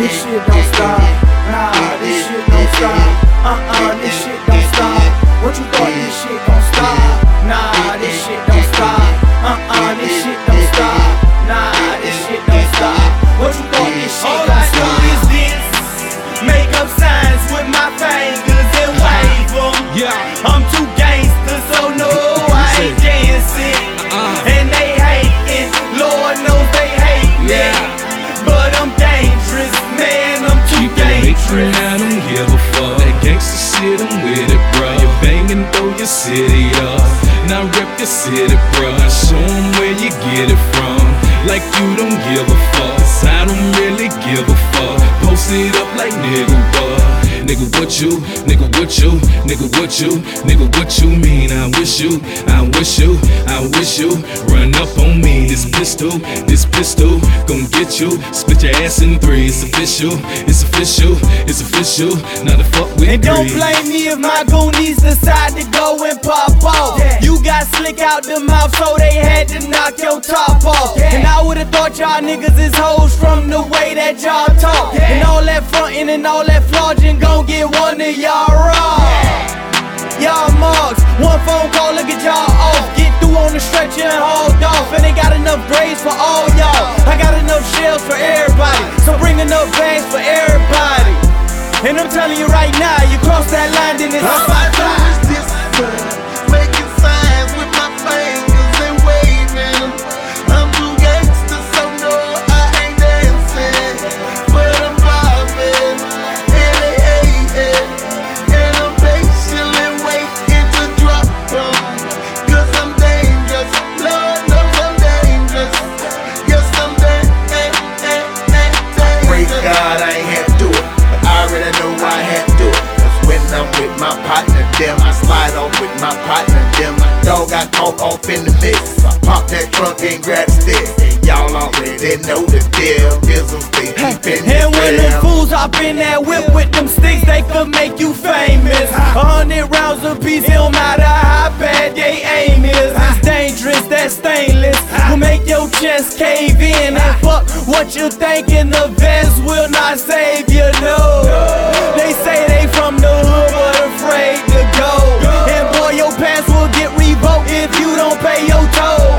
This shit don't stop. Nah, this shit don't stop. Uh-uh, this shit don't shit, I'm with it, bro. You banging, throw your city up. Now rep your city, bro. Now show 'em where you get it from. Like you don't give a fuck. I don't really give a fuck. Post it up like nigga? Nigga, what you? Nigga, what you? Nigga, what you? Nigga, what you mean? I wish you, I wish you, I wish you run up on me. This pistol, this pistol, gon' get you. Split your ass in three. It's official, it's official, it's official. Not the fuck with And don't blame me if my goonies decide to go and pop off. You got slick out the mouth, so they had to knock your top off. And I would've thought y'all niggas is hoes from the way that y'all talk. And all that frontin' and all that flogging gon' get one of y'all raw. Y'all mugs, one phone call, look at y'all off. Get through on the stretcher and hauled off. And they got enough grades for all y'all. I got enough shells for everybody. So bring enough bags for everybody. And I'm telling you right now, you cross that line, then it's All got caught off in the mix. I pop that trunk and grab the stick. Y'all already know the deal. Bizzle stay deep in the And when the fools hop in that whip with them sticks, they could make you famous. A hundred rounds apiece, it don't matter how bad they aim is. It's dangerous, that stainless will make your chest cave in. And fuck what you think thinking, the vest will not save get revoked if you don't pay your toll.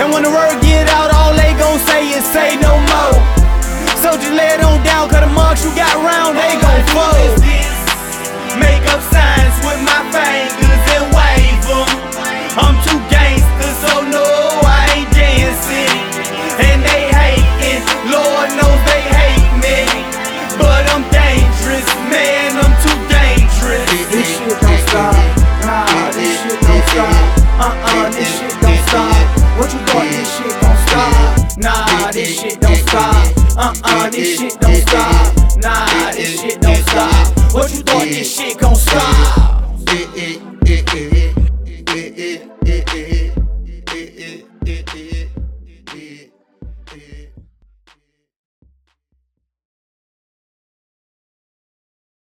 And when the word get out, all they gon' say is say no more. So just lay it on down, cause the marks you got round, Nah, this shit don't stop. Uh-uh, this shit don't stop. Nah, this shit don't stop. What you thought this shit gon' stop?